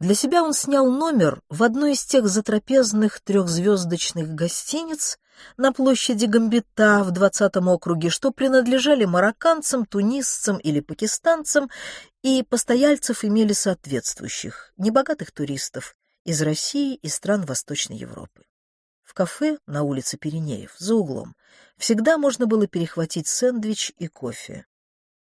Для себя он снял номер в одной из тех затрапезных трехзвездочных гостиниц на площади Гамбита в 20 округе, что принадлежали марокканцам, тунисцам или пакистанцам, и постояльцев имели соответствующих, небогатых туристов из России и стран Восточной Европы. В кафе на улице Пиренеев, за углом, всегда можно было перехватить сэндвич и кофе.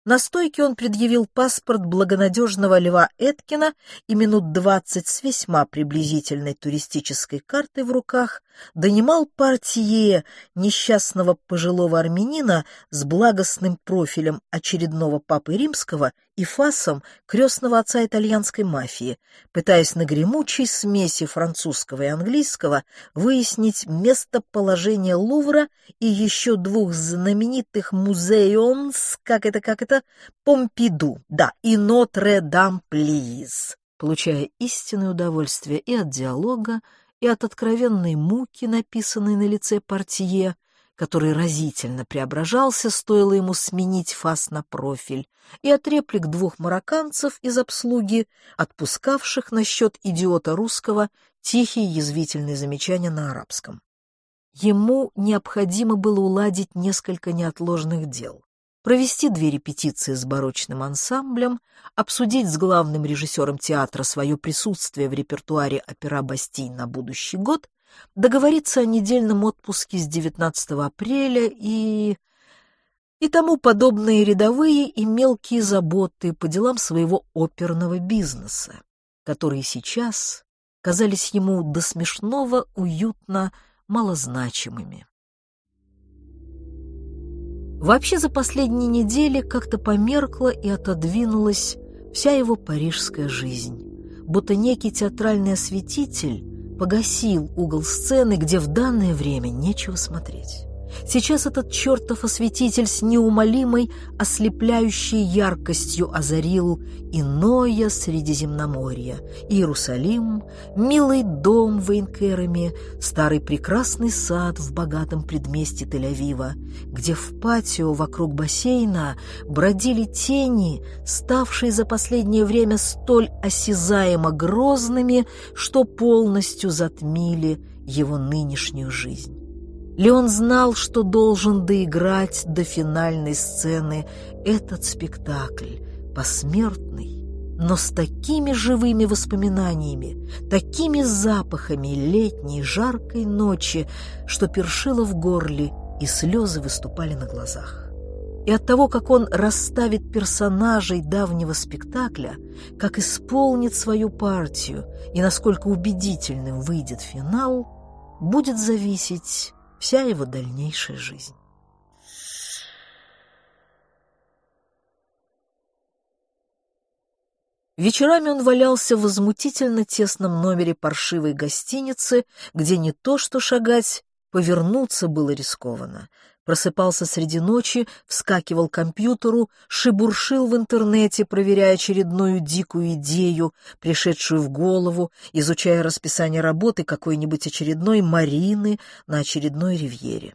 На стойке он предъявил паспорт благонадежного Льва Эткина и минут двадцать с весьма приблизительной туристической картой в руках донимал партие несчастного пожилого армянина с благостным профилем очередного папы римского и фасом крестного отца итальянской мафии, пытаясь на гремучей смеси французского и английского выяснить местоположение Лувра и еще двух знаменитых музеумс, как это, как это, Помпиду, да, и Нотре-Дам-Плиз, получая истинное удовольствие и от диалога, и от откровенной муки, написанной на лице портье, который разительно преображался, стоило ему сменить фас на профиль, и от реплик двух марокканцев из обслуги, отпускавших насчет идиота русского тихие язвительные замечания на арабском. Ему необходимо было уладить несколько неотложных дел провести две репетиции с барочным ансамблем, обсудить с главным режиссером театра свое присутствие в репертуаре опера «Бастинь» на будущий год, договориться о недельном отпуске с 19 апреля и... и тому подобные рядовые и мелкие заботы по делам своего оперного бизнеса, которые сейчас казались ему до смешного уютно малозначимыми. Вообще за последние недели как-то померкла и отодвинулась вся его парижская жизнь, будто некий театральный осветитель погасил угол сцены, где в данное время нечего смотреть. Сейчас этот чертов осветитель с неумолимой, ослепляющей яркостью озарил иное Средиземноморье, Иерусалим, милый дом в Эйнкерами, старый прекрасный сад в богатом предместе Тель-Авива, где в патио вокруг бассейна бродили тени, ставшие за последнее время столь осязаемо грозными, что полностью затмили его нынешнюю жизнь. Леон знал, что должен доиграть до финальной сцены этот спектакль, посмертный, но с такими живыми воспоминаниями, такими запахами летней жаркой ночи, что першило в горле и слезы выступали на глазах. И от того, как он расставит персонажей давнего спектакля, как исполнит свою партию и насколько убедительным выйдет финал, будет зависеть вся его дальнейшая жизнь. Вечерами он валялся в возмутительно тесном номере паршивой гостиницы, где не то что шагать, повернуться было рискованно. Просыпался среди ночи, вскакивал к компьютеру, шебуршил в интернете, проверяя очередную дикую идею, пришедшую в голову, изучая расписание работы какой-нибудь очередной Марины на очередной ривьере.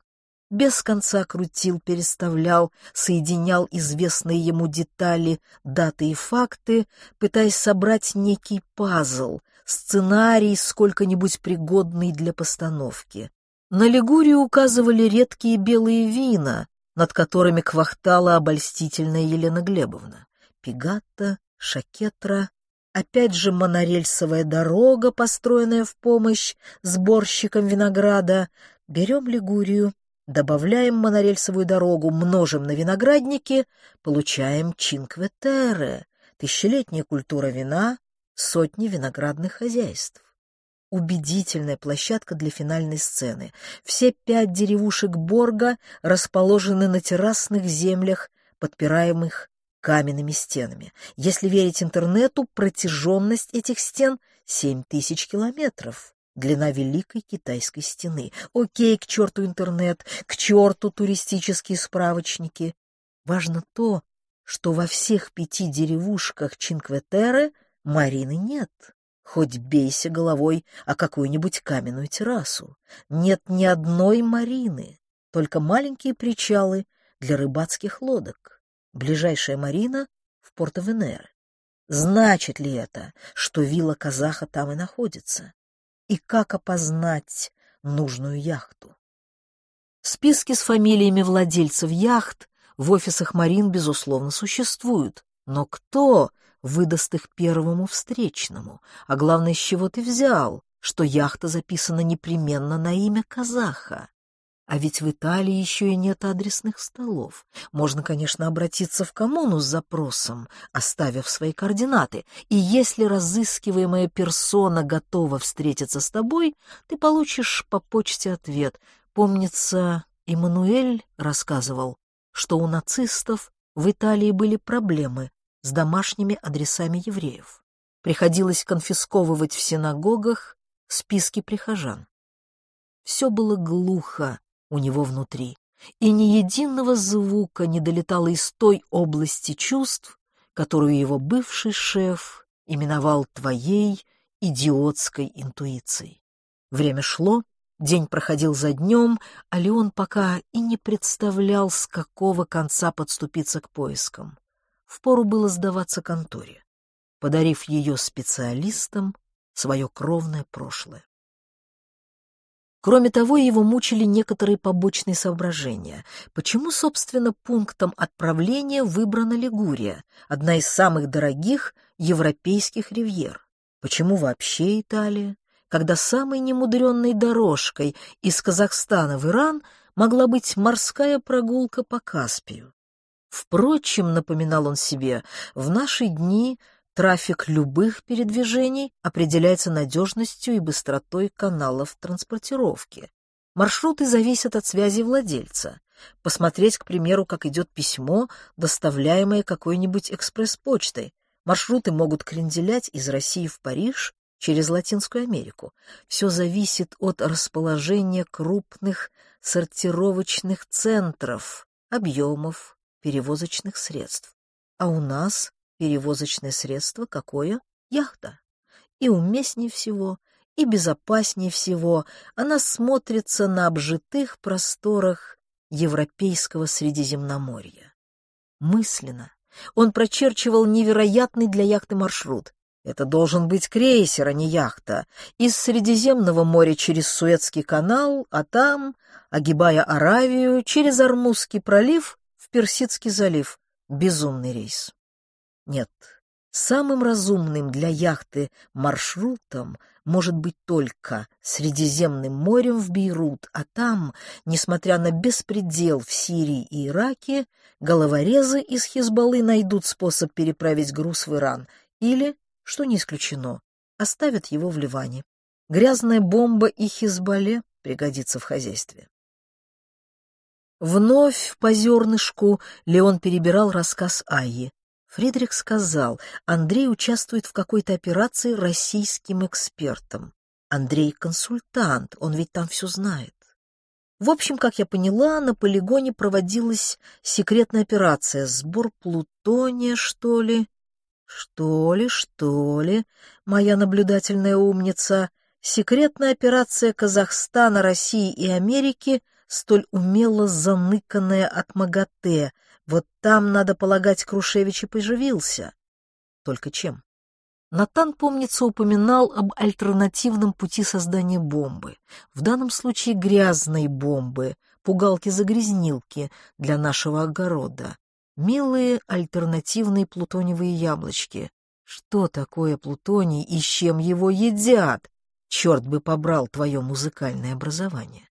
Без конца крутил, переставлял, соединял известные ему детали, даты и факты, пытаясь собрать некий пазл, сценарий, сколько-нибудь пригодный для постановки. На Лигурию указывали редкие белые вина, над которыми квахтала обольстительная Елена Глебовна. Пигатта, Шакетра, опять же монорельсовая дорога, построенная в помощь сборщикам винограда. Берем Лигурию, добавляем монорельсовую дорогу, множим на виноградники, получаем Чинкветере, тысячелетняя культура вина, сотни виноградных хозяйств убедительная площадка для финальной сцены. Все пять деревушек Борга расположены на террасных землях, подпираемых каменными стенами. Если верить интернету, протяженность этих стен — семь тысяч километров. Длина Великой Китайской стены. Окей, к черту интернет, к черту туристические справочники. Важно то, что во всех пяти деревушках Чинкветеры Марины нет. Хоть бейся головой о какую-нибудь каменную террасу. Нет ни одной марины, только маленькие причалы для рыбацких лодок. Ближайшая марина в Порто-Венере. Значит ли это, что вилла казаха там и находится? И как опознать нужную яхту? Списки с фамилиями владельцев яхт в офисах Марин, безусловно, существуют. Но кто выдаст их первому встречному? А главное, с чего ты взял, что яхта записана непременно на имя казаха? А ведь в Италии еще и нет адресных столов. Можно, конечно, обратиться в коммуну с запросом, оставив свои координаты. И если разыскиваемая персона готова встретиться с тобой, ты получишь по почте ответ. Помнится, Иммануэль рассказывал, что у нацистов в Италии были проблемы с домашними адресами евреев. Приходилось конфисковывать в синагогах списки прихожан. Все было глухо, у него внутри, и ни единого звука не долетало из той области чувств, которую его бывший шеф именовал твоей идиотской интуицией. Время шло, день проходил за днем, а Леон пока и не представлял, с какого конца подступиться к поискам. Впору было сдаваться конторе, подарив ее специалистам свое кровное прошлое. Кроме того, его мучили некоторые побочные соображения. Почему, собственно, пунктом отправления выбрана Лигурия, одна из самых дорогих европейских ривьер? Почему вообще Италия, когда самой немудренной дорожкой из Казахстана в Иран могла быть морская прогулка по Каспию? Впрочем, напоминал он себе, в наши дни Трафик любых передвижений определяется надежностью и быстротой каналов транспортировки. Маршруты зависят от связи владельца. Посмотреть, к примеру, как идет письмо, доставляемое какой-нибудь экспресс-почтой. Маршруты могут кренделять из России в Париж через Латинскую Америку. Все зависит от расположения крупных сортировочных центров, объемов, перевозочных средств. А у нас Перевозочное средство какое? Яхта. И уместнее всего, и безопаснее всего она смотрится на обжитых просторах Европейского Средиземноморья. Мысленно он прочерчивал невероятный для яхты маршрут. Это должен быть крейсер, а не яхта. Из Средиземного моря через Суэцкий канал, а там, огибая Аравию, через Армузский пролив Персидский залив. Безумный рейс. Нет, самым разумным для яхты маршрутом может быть только Средиземным морем в Бейрут, а там, несмотря на беспредел в Сирии и Ираке, головорезы из Хизбаллы найдут способ переправить груз в Иран или, что не исключено, оставят его в Ливане. Грязная бомба и Хизбалле пригодится в хозяйстве. Вновь по зернышку Леон перебирал рассказ Айи. Фридрих сказал, Андрей участвует в какой-то операции российским экспертом. Андрей консультант, он ведь там все знает. В общем, как я поняла, на полигоне проводилась секретная операция, сбор плутония, что ли? Что ли, что ли, моя наблюдательная умница, секретная операция Казахстана, России и Америки, столь умело заныканная от МАГАТЭ, вот там, надо полагать, Крушевич и поживился. Только чем? Натан, помнится, упоминал об альтернативном пути создания бомбы. В данном случае грязной бомбы, пугалки-загрязнилки для нашего огорода. Милые альтернативные плутониевые яблочки. Что такое плутоний и с чем его едят? Черт бы побрал твое музыкальное образование.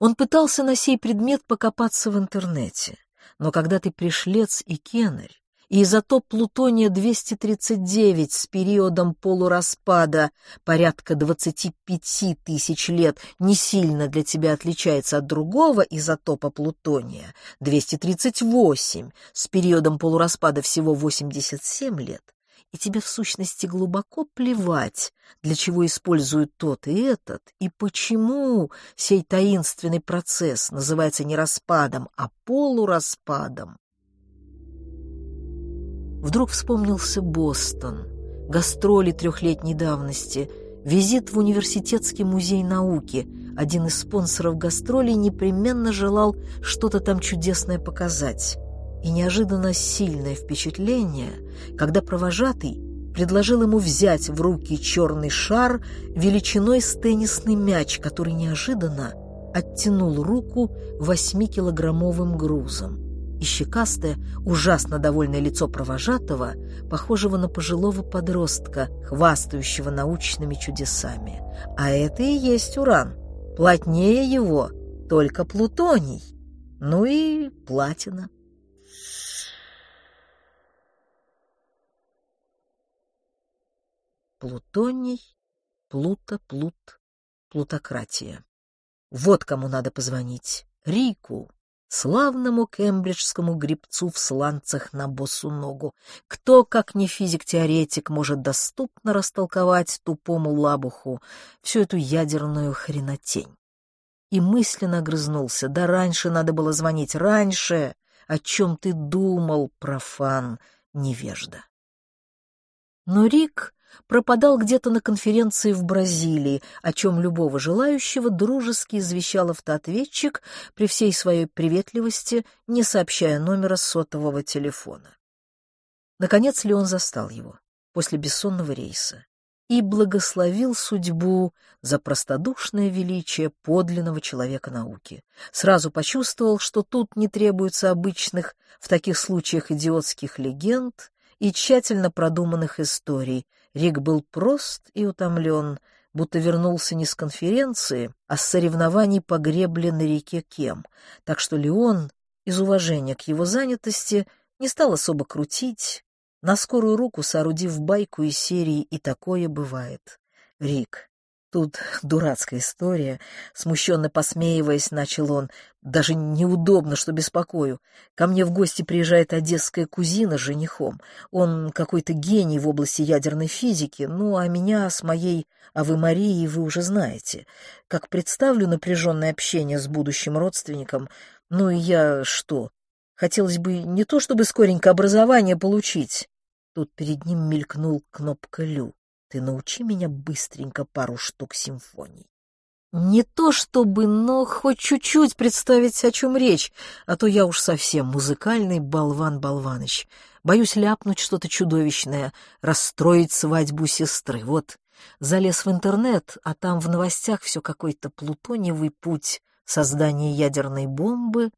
Он пытался на сей предмет покопаться в интернете, но когда ты пришлец и кеннерь, и изотоп плутония-239 с периодом полураспада порядка 25 тысяч лет не сильно для тебя отличается от другого изотопа плутония, 238 с периодом полураспада всего 87 лет, и тебе в сущности глубоко плевать, для чего используют тот и этот, и почему сей таинственный процесс называется не распадом, а полураспадом. Вдруг вспомнился Бостон, гастроли трехлетней давности, визит в Университетский музей науки. Один из спонсоров гастролей непременно желал что-то там чудесное показать. И неожиданно сильное впечатление, когда провожатый предложил ему взять в руки черный шар величиной с теннисный мяч, который неожиданно оттянул руку восьмикилограммовым грузом. И щекастое, ужасно довольное лицо провожатого, похожего на пожилого подростка, хвастающего научными чудесами. А это и есть уран. Плотнее его только плутоний. Ну и платина. Плутоний, Плута, Плут, плутократия. Вот кому надо позвонить. Рику, славному кембриджскому грибцу в сланцах на босу ногу. Кто, как не физик-теоретик, может доступно растолковать тупому лабуху всю эту ядерную хренотень? И мысленно огрызнулся. Да раньше надо было звонить, раньше! О чем ты думал, профан, невежда? Но Рик пропадал где-то на конференции в Бразилии, о чем любого желающего дружески извещал автоответчик при всей своей приветливости, не сообщая номера сотового телефона. Наконец Леон застал его после бессонного рейса и благословил судьбу за простодушное величие подлинного человека науки. Сразу почувствовал, что тут не требуется обычных в таких случаях идиотских легенд и тщательно продуманных историй, Рик был прост и утомлен, будто вернулся не с конференции, а с соревнований по гребле на реке Кем, так что Леон, из уважения к его занятости, не стал особо крутить, на скорую руку соорудив байку из серии «И такое бывает». Рик, Тут дурацкая история. Смущенно посмеиваясь, начал он. Даже неудобно, что беспокою. Ко мне в гости приезжает одесская кузина с женихом. Он какой-то гений в области ядерной физики. Ну, а меня с моей Авы Марией вы уже знаете. Как представлю напряженное общение с будущим родственником, ну и я что? Хотелось бы не то чтобы скоренько образование получить. Тут перед ним мелькнул кнопка «Лю». Ты научи меня быстренько пару штук симфоний. Не то чтобы, но хоть чуть-чуть представить, о чем речь, а то я уж совсем музыкальный болван-болваныч. Боюсь ляпнуть что-то чудовищное, расстроить свадьбу сестры. Вот залез в интернет, а там в новостях все какой-то плутониевый путь создания ядерной бомбы.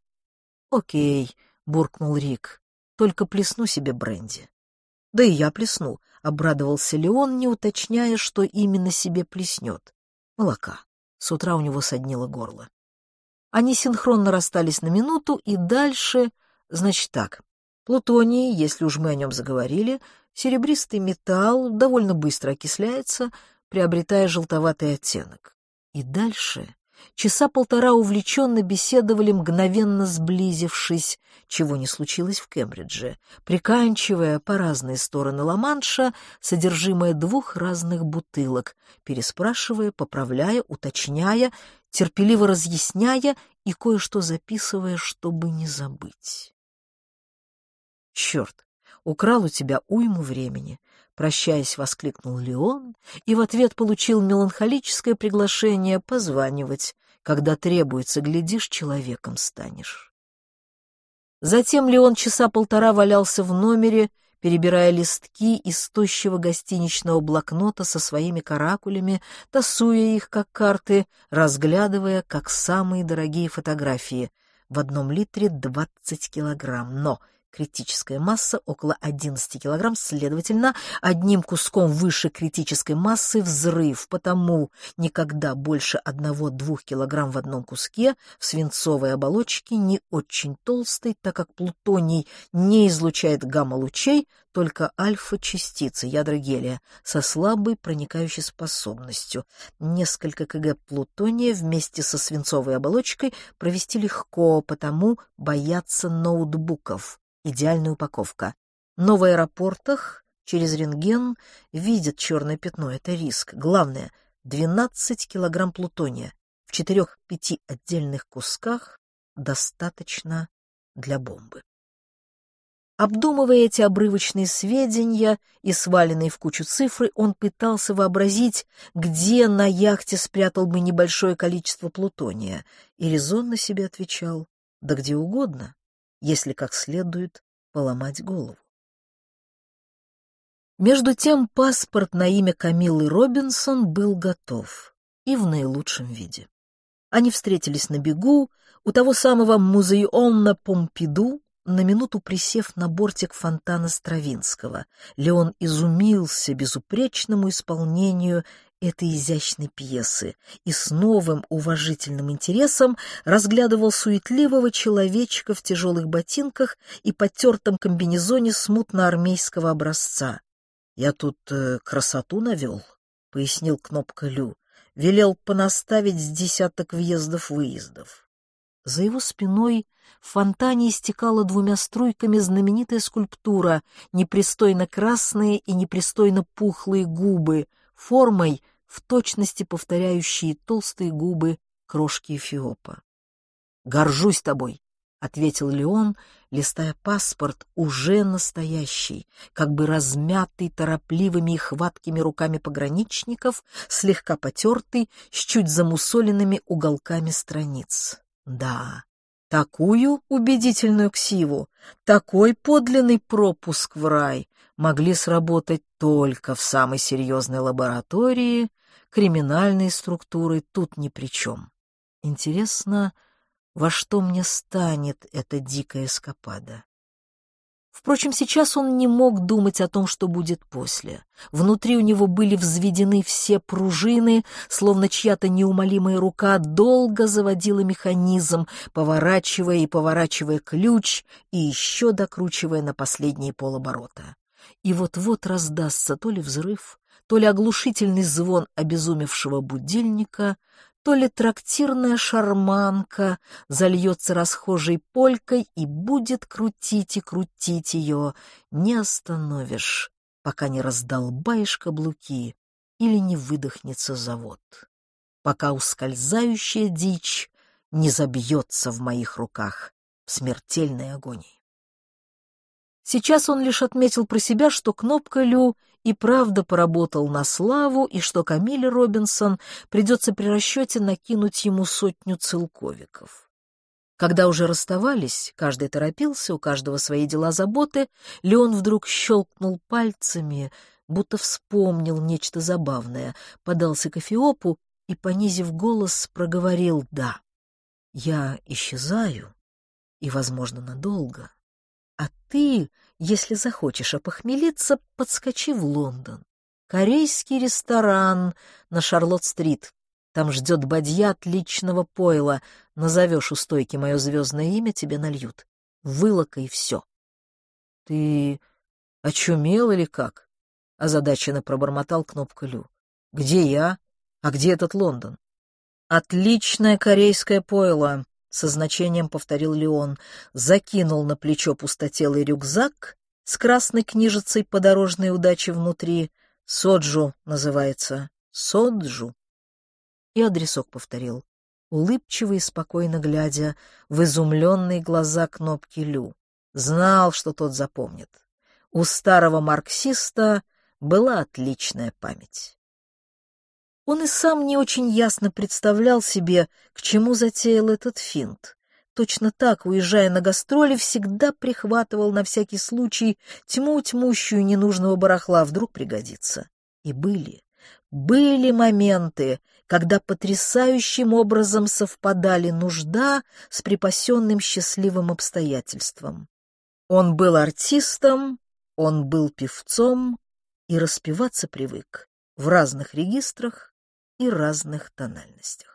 Окей, буркнул Рик, только плесну себе бренди. Да и я плесну, — обрадовался Леон, не уточняя, что именно себе плеснет. Молока. С утра у него соднило горло. Они синхронно расстались на минуту, и дальше, значит так, плутоний, если уж мы о нем заговорили, серебристый металл довольно быстро окисляется, приобретая желтоватый оттенок. И дальше Часа полтора увлеченно беседовали, мгновенно сблизившись, чего не случилось в Кембридже, приканчивая по разные стороны Ла-Манша содержимое двух разных бутылок, переспрашивая, поправляя, уточняя, терпеливо разъясняя и кое-что записывая, чтобы не забыть. Черт, украл у тебя уйму времени, Прощаясь, воскликнул Леон и в ответ получил меланхолическое приглашение позванивать. Когда требуется, глядишь, человеком станешь. Затем Леон часа полтора валялся в номере, перебирая листки из тощего гостиничного блокнота со своими каракулями, тасуя их как карты, разглядывая как самые дорогие фотографии. В одном литре двадцать килограмм, но критическая масса около 11 килограмм, следовательно, одним куском выше критической массы взрыв, потому никогда больше 1-2 килограмм в одном куске в свинцовой оболочке не очень толстый, так как плутоний не излучает гамма-лучей, только альфа-частицы ядра гелия со слабой проникающей способностью. Несколько кг плутония вместе со свинцовой оболочкой провести легко, потому боятся ноутбуков идеальная упаковка. Но в аэропортах через рентген видят черное пятно. Это риск. Главное — 12 килограмм плутония. В четырех-пяти отдельных кусках достаточно для бомбы. Обдумывая эти обрывочные сведения и сваленные в кучу цифры, он пытался вообразить, где на яхте спрятал бы небольшое количество плутония, и резонно себе отвечал, да где угодно, если как следует поломать голову. Между тем паспорт на имя Камилы Робинсон был готов и в наилучшем виде. Они встретились на бегу у того самого музеона Помпиду, на минуту присев на бортик фонтана Стравинского. Леон изумился безупречному исполнению этой изящной пьесы и с новым уважительным интересом разглядывал суетливого человечка в тяжелых ботинках и потертом комбинезоне смутно-армейского образца. «Я тут э, красоту навел», — пояснил Кнопка Лю. «Велел понаставить с десяток въездов-выездов». За его спиной в фонтане истекала двумя струйками знаменитая скульптура, непристойно красные и непристойно пухлые губы, формой, в точности повторяющие толстые губы крошки Эфиопа. «Горжусь тобой», — ответил Леон, листая паспорт, уже настоящий, как бы размятый торопливыми и хваткими руками пограничников, слегка потертый, с чуть замусоленными уголками страниц. Да, такую убедительную ксиву, такой подлинный пропуск в рай могли сработать только в самой серьезной лаборатории, криминальные структуры тут ни при чем. Интересно, во что мне станет эта дикая эскапада? Впрочем, сейчас он не мог думать о том, что будет после. Внутри у него были взведены все пружины, словно чья-то неумолимая рука долго заводила механизм, поворачивая и поворачивая ключ и еще докручивая на последние полоборота. И вот-вот раздастся то ли взрыв, то ли оглушительный звон обезумевшего будильника, то ли трактирная шарманка зальется расхожей полькой и будет крутить и крутить ее, не остановишь, пока не раздолбаешь каблуки или не выдохнется завод, пока ускользающая дичь не забьется в моих руках в смертельной агонии. Сейчас он лишь отметил про себя, что кнопка Лю и правда поработал на славу, и что Камиле Робинсон придется при расчете накинуть ему сотню целковиков. Когда уже расставались, каждый торопился, у каждого свои дела заботы, Леон вдруг щелкнул пальцами, будто вспомнил нечто забавное, подался к Эфиопу и, понизив голос, проговорил «да». «Я исчезаю, и, возможно, надолго, а ты, если захочешь опохмелиться, подскочи в Лондон. Корейский ресторан на Шарлотт-стрит. Там ждет бадья отличного пойла. Назовешь у стойки мое звездное имя, тебе нальют. Вылока и все. — Ты очумел или как? — озадаченно пробормотал кнопка Лю. — Где я? А где этот Лондон? — Отличное корейское пойло, со значением повторил Леон, закинул на плечо пустотелый рюкзак с красной книжицей по дорожной удаче внутри. Соджу называется. Соджу. И адресок повторил, улыбчиво и спокойно глядя в изумленные глаза кнопки Лю. Знал, что тот запомнит. У старого марксиста была отличная память. Он и сам не очень ясно представлял себе, к чему затеял этот финт. Точно так, уезжая на гастроли, всегда прихватывал на всякий случай тьму тьмущую ненужного барахла, вдруг пригодится. И были, были моменты, когда потрясающим образом совпадали нужда с припасенным счастливым обстоятельством. Он был артистом, он был певцом и распеваться привык в разных регистрах и разных тональностях.